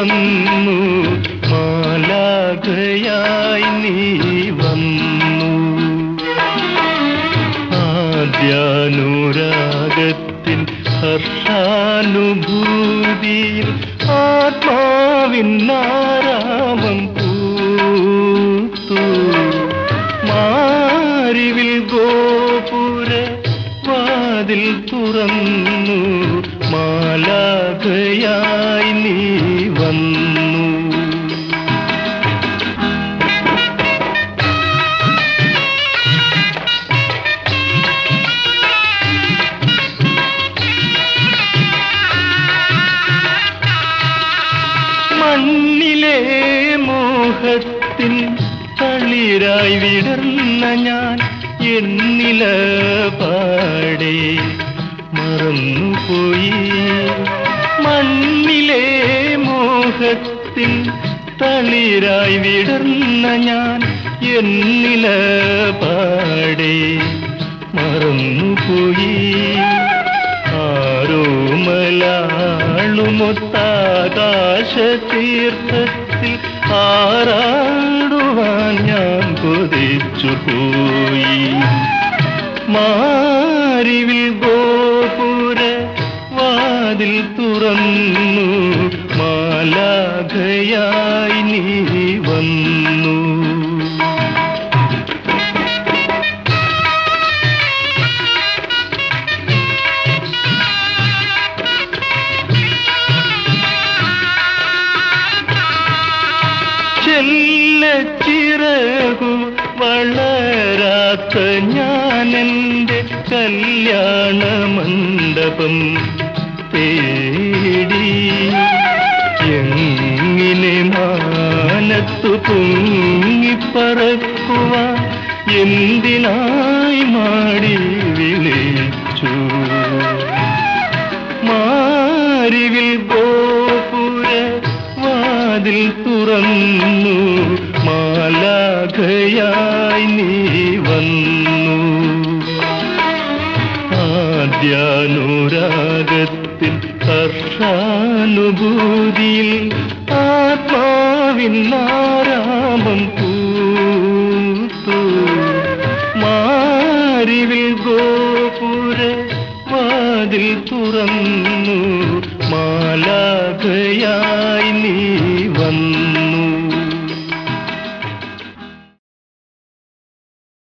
വാതിൽ മാലാഗയായി നീ വന്നു. ആദ്യാനുരാഗത്തിൻ ഹർഷാനുഭൂതിയിൽ ആത്മാവിന്നാരാമം പൂത്തു. മാരിവിൽ ഗോപുര വാതിൽ തുറന്നു. മാലാഖയായി മണ്ണിലെ മോഹത്തിൻ തളിരായി വിടർന്ന ഞാൻ എന്നില പാടെ മറന്നുപോയി. മണ്ണിലെ മോഹത്തിൻ തളിരായി വിടർന്ന ഞാൻ എന്നില പാടെ മറന്നുപോയി. ആരോമലാളുമൊത്താകാശ ആരാടുവാൻ ഞാൻ കൊതിച്ചു പോയി? മാരിവിൽ ഗോപുര വാതിൽ തുറന്നു. ചെല്ലച്ചിറകു വളരാത്ത ഞാനെന്റെ കല്യാണ മണ്ഡപം തേടി എങ്ങിനെ മാനത്തു പൊങ്ങിപ്പറക്കുക എന്തിനായി മാടി വിളിച്ചു? മാരിവിൽ ഗോപുര വാതിൽ തുറന്നു മാലാഖയായി നീ വന്നു. ആദ്യാനുരാഗത്തിൽ ഹർഷാനുഭൂതിയിൽ ആത്മാവിന്നാരാമം പൂത്തു. മാരിവിൽ ഗോപുര വാതിൽ തുറന്നു. മാലാഖയായി